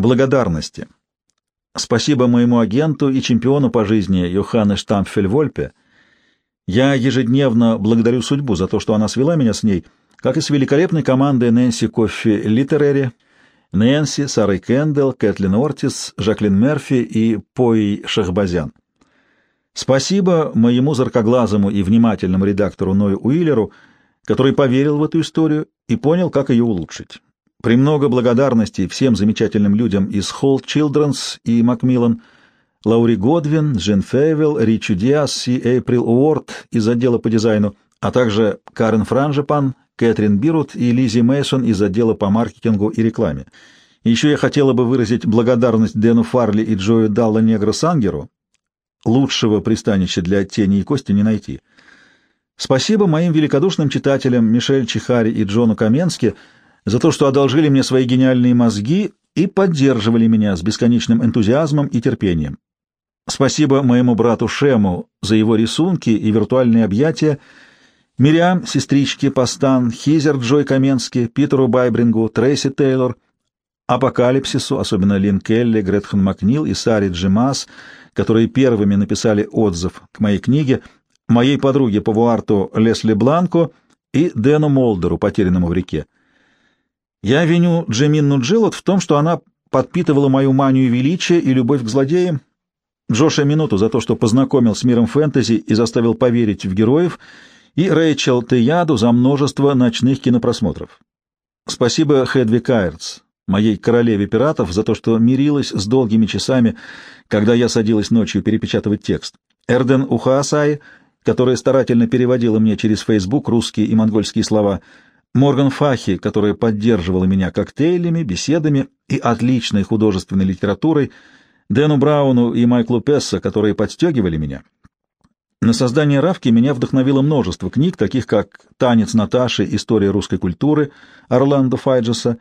Благодарности. Спасибо моему агенту и чемпиону по жизни Йоханне Штампфель-Вольпе. Я ежедневно благодарю судьбу за то, что она свела меня с ней, как и с великолепной командой Нэнси Коффи Литерери, Нэнси, Сарой Кендалл, Кэтлин Ортис, Жаклин Мерфи и Пои Шахбазян. Спасибо моему заркоглазому и внимательному редактору Ною Уиллеру, который поверил в эту историю и понял, как ее улучшить. Премного благодарности всем замечательным людям из Холл Children's и Макмиллан, Лаури Годвин, Джин Фейвелл, Ричу Диас и Эйприл Уорд из отдела по дизайну, а также Карен Франжепан, Кэтрин Бирут и Лизи Мейсон из отдела по маркетингу и рекламе. еще я хотела бы выразить благодарность Дэну Фарли и Джою Далла Негро Сангеру. Лучшего пристанища для тени и кости не найти. Спасибо моим великодушным читателям Мишель Чихари и Джону Каменски — за то, что одолжили мне свои гениальные мозги и поддерживали меня с бесконечным энтузиазмом и терпением. Спасибо моему брату Шему за его рисунки и виртуальные объятия, Мириам, сестричке Пастан, Хизер Джой Каменски, Питеру Байбрингу, Трейси Тейлор, Апокалипсису, особенно Лин Келли, Гретхен Макнил и Сари Джимас, которые первыми написали отзыв к моей книге, моей подруге по Вуарту Лесли Бланко и Дэну Молдеру, потерянному в реке. Я виню Джеминну Джилот в том, что она подпитывала мою манию величия и любовь к злодеям, Джоша Минуту за то, что познакомил с миром фэнтези и заставил поверить в героев, и Рэйчел Теяду за множество ночных кинопросмотров. Спасибо Хедви Кайртс, моей королеве пиратов, за то, что мирилась с долгими часами, когда я садилась ночью перепечатывать текст. Эрден Ухаасай, которая старательно переводила мне через Facebook русские и монгольские слова — Морган Фахи, которая поддерживала меня коктейлями, беседами и отличной художественной литературой, Дэну Брауну и Майклу Песса, которые подстегивали меня. На создание «Равки» меня вдохновило множество книг, таких как «Танец Наташи. История русской культуры» Орландо Файджеса,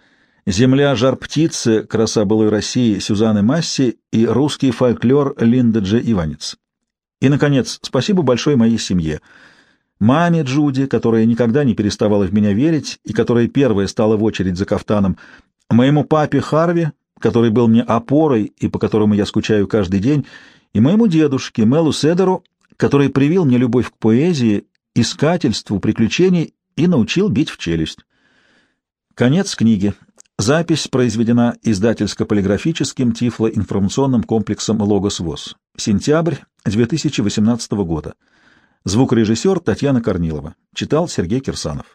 «Земля жар-птицы. Краса былой России» Сюзанны Масси и «Русский фольклор» Линда Дж. Иванец. И, наконец, спасибо большое моей семье — маме Джуди, которая никогда не переставала в меня верить и которая первая стала в очередь за кафтаном, моему папе Харви, который был мне опорой и по которому я скучаю каждый день, и моему дедушке Мелу Седеру, который привил мне любовь к поэзии, искательству, приключений и научил бить в челюсть. Конец книги. Запись произведена издательско-полиграфическим тифлоинформационным комплексом «Логос ВОЗ». Сентябрь 2018 года. Звукорежиссер Татьяна Корнилова. Читал Сергей Кирсанов.